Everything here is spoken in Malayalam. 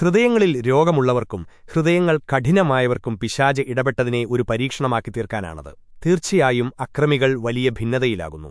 ഹൃദയങ്ങളിൽ രോഗമുള്ളവർക്കും ഹൃദയങ്ങൾ കഠിനമായവർക്കും പിശാജ് ഇടപെട്ടതിനെ ഒരു പരീക്ഷണമാക്കി തീർക്കാനാണത്. തീർച്ചയായും അക്രമികൾ വലിയ ഭിന്നതയിലാകുന്നു.